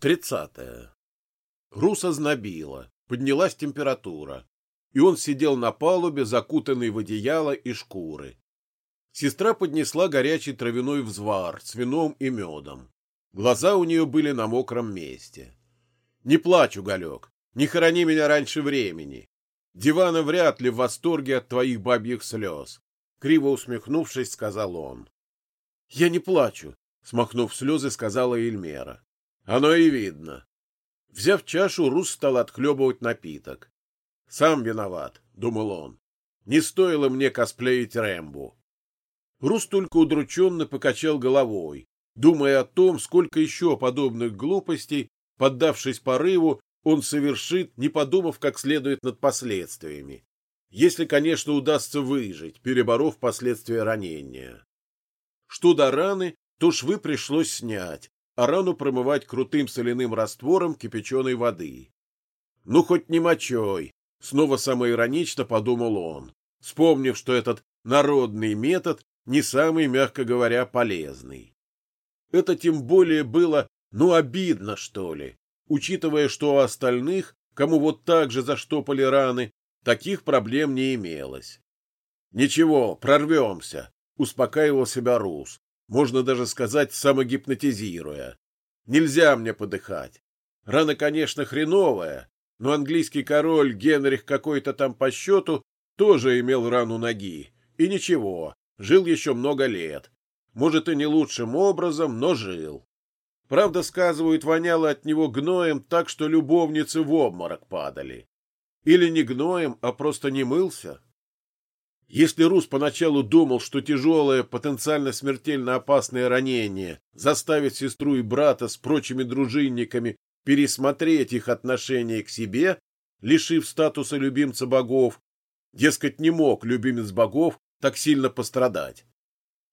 Тридцатое. Руса знобила, поднялась температура, и он сидел на палубе, закутанный в одеяло и шкуры. Сестра поднесла горячий травяной взвар с вином и медом. Глаза у нее были на мокром месте. — Не плачь, Уголек, не хорони меня раньше времени. Дивана вряд ли в восторге от твоих бабьих слез. Криво усмехнувшись, сказал он. — Я не плачу, — смахнув слезы, сказала Эльмера. Оно и видно. Взяв чашу, Рус стал отхлебывать напиток. «Сам виноват», — думал он. «Не стоило мне косплеить Рэмбу». Рус только удрученно покачал головой, думая о том, сколько еще подобных глупостей, поддавшись порыву, он совершит, не подумав как следует над последствиями. Если, конечно, удастся выжить, переборов последствия ранения. Что до раны, то швы пришлось снять, а рану промывать крутым соляным раствором кипяченой воды. Ну, хоть не мочой, снова самоиронично подумал он, вспомнив, что этот народный метод не самый, мягко говоря, полезный. Это тем более было, ну, обидно, что ли, учитывая, что у остальных, кому вот так же заштопали раны, таких проблем не имелось. Ничего, прорвемся, успокаивал себя Рус, можно даже сказать, самогипнотизируя. Нельзя мне подыхать. Рана, конечно, хреновая, но английский король Генрих какой-то там по счету тоже имел рану ноги. И ничего, жил еще много лет. Может, и не лучшим образом, но жил. Правда, сказывают, воняло от него гноем так, что любовницы в обморок падали. Или не гноем, а просто не мылся. Если Рус поначалу думал, что тяжелое, потенциально смертельно опасное ранение заставит сестру и брата с прочими дружинниками пересмотреть их отношение к себе, лишив статуса любимца богов, дескать, не мог любимец богов так сильно пострадать,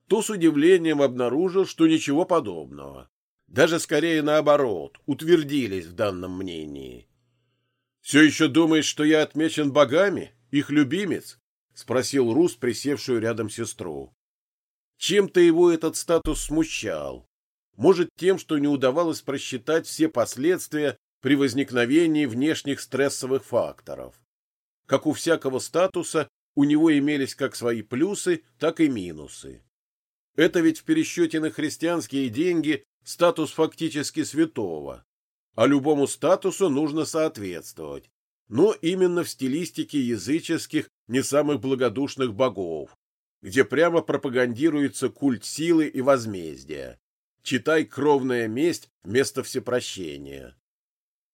то с удивлением обнаружил, что ничего подобного. Даже скорее наоборот, утвердились в данном мнении. «Все еще думаешь, что я отмечен богами, их любимец?» — спросил Рус, присевшую рядом сестру. Чем-то его этот статус смущал. Может, тем, что не удавалось просчитать все последствия при возникновении внешних стрессовых факторов. Как у всякого статуса, у него имелись как свои плюсы, так и минусы. Это ведь в пересчете на христианские деньги статус фактически святого, а любому статусу нужно соответствовать, но именно в стилистике языческих не самых благодушных богов, где прямо пропагандируется культ силы и возмездия. Читай кровная месть вместо всепрощения.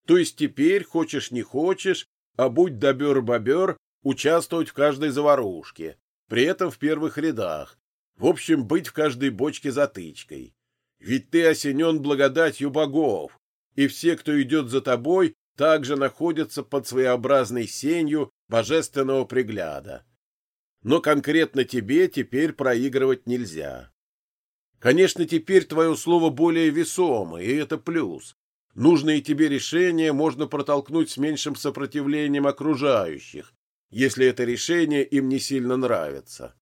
То есть теперь, хочешь не хочешь, а будь добер-бобер, участвовать в каждой заварушке, при этом в первых рядах, в общем, быть в каждой бочке затычкой. Ведь ты осенен благодатью богов, и все, кто идет за тобой, также находятся под своеобразной сенью божественного пригляда. Но конкретно тебе теперь проигрывать нельзя. Конечно, теперь твое слово более весомо, и это плюс. Нужные тебе решения можно протолкнуть с меньшим сопротивлением окружающих, если это решение им не сильно нравится.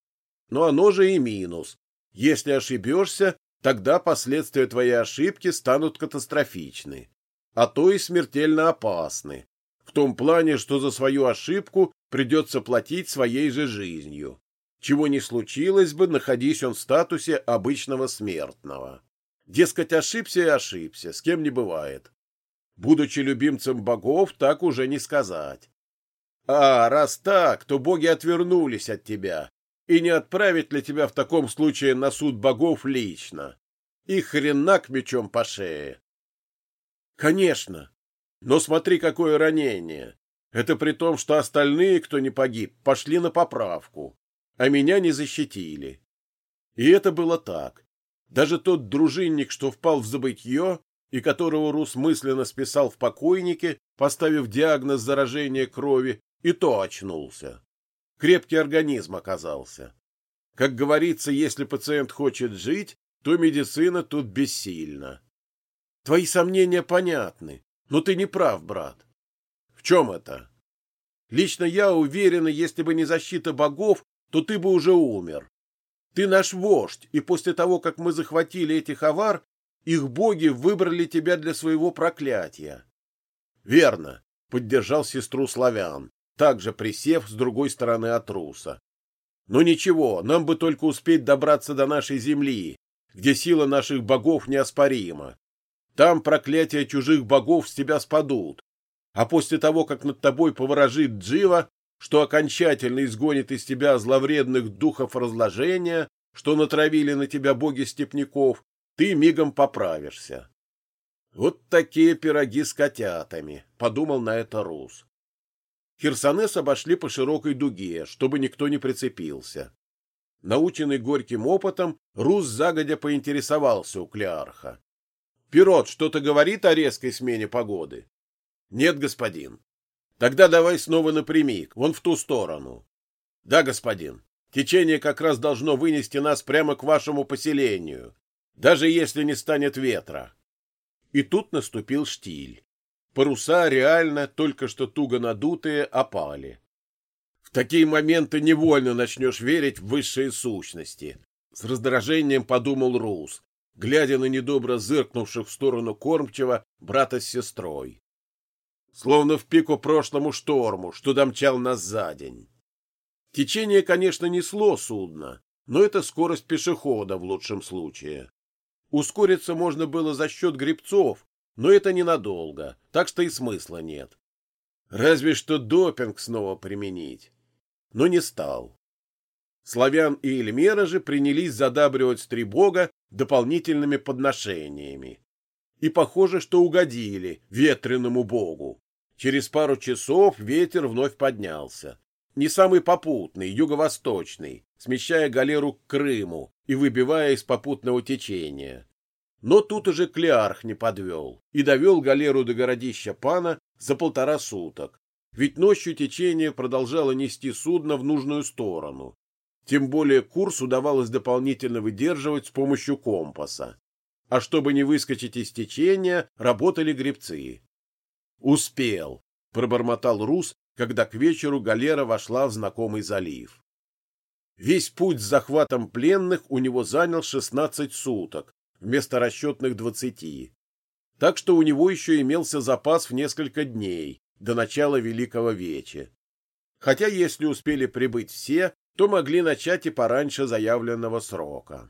Но оно же и минус. Если ошибешься, тогда последствия твоей ошибки станут катастрофичны а то и смертельно опасны, в том плане, что за свою ошибку придется платить своей же жизнью, чего не случилось бы, находясь он в статусе обычного смертного. Дескать, ошибся и ошибся, с кем не бывает. Будучи любимцем богов, так уже не сказать. А, раз так, то боги отвернулись от тебя, и не отправят ли тебя в таком случае на суд богов лично? И хренак мечом по шее. Конечно. Но смотри, какое ранение. Это при том, что остальные, кто не погиб, пошли на поправку, а меня не защитили. И это было так. Даже тот дружинник, что впал в забытье, и которого Рус мысленно списал в покойнике, поставив диагноз заражения крови, и то очнулся. Крепкий организм оказался. Как говорится, если пациент хочет жить, то медицина тут бессильна. Твои сомнения понятны, но ты не прав, брат. В чем это? Лично я уверена, если бы не защита богов, то ты бы уже умер. Ты наш вождь, и после того, как мы захватили этих авар, Их боги выбрали тебя для своего проклятия. — Верно, — поддержал сестру славян, также присев с другой стороны от руса. — Но ничего, нам бы только успеть добраться до нашей земли, где сила наших богов неоспорима. Там проклятия чужих богов с тебя спадут, а после того, как над тобой поворожит Джива, что окончательно изгонит из тебя зловредных духов разложения, что натравили на тебя боги степняков, ты мигом поправишься. Вот такие пироги с котятами, подумал на это Рус. Херсонес обошли по широкой дуге, чтобы никто не прицепился. Наученный горьким опытом, Рус загодя поинтересовался у Клеарха. Пирот что-то говорит о резкой смене погоды? Нет, господин. Тогда давай снова напрямик, вон в ту сторону. Да, господин. Течение как раз должно вынести нас прямо к вашему поселению, даже если не станет ветра. И тут наступил штиль. Паруса реально, только что туго надутые, опали. В такие моменты невольно начнешь верить в высшие сущности. С раздражением подумал Рус, глядя на недобро зыркнувших в сторону кормчего брата с сестрой. Словно в пику прошлому шторму, что домчал нас за день. Течение, конечно, несло судно, но это скорость пешехода в лучшем случае. Ускориться можно было за счет грибцов, но это ненадолго, так что и смысла нет. Разве что допинг снова применить. Но не стал. Славян и Эльмера же принялись задабривать стрибога дополнительными подношениями. И похоже, что угодили ветреному богу. Через пару часов ветер вновь поднялся. Не самый попутный, юго-восточный, смещая галеру к Крыму и выбивая из попутного течения. Но тут уже Клеарх не подвел и довел галеру до городища Пана за полтора суток, ведь ночью течение продолжало нести судно в нужную сторону. Тем более курс удавалось дополнительно выдерживать с помощью компаса. А чтобы не выскочить из течения, работали гребцы. «Успел», — пробормотал Рус, когда к вечеру галера вошла в знакомый залив. Весь путь с захватом пленных у него занял 16 суток вместо расчетных 20. Так что у него еще имелся запас в несколько дней до начала Великого Веча. Хотя если успели прибыть все, то могли начать и пораньше заявленного срока.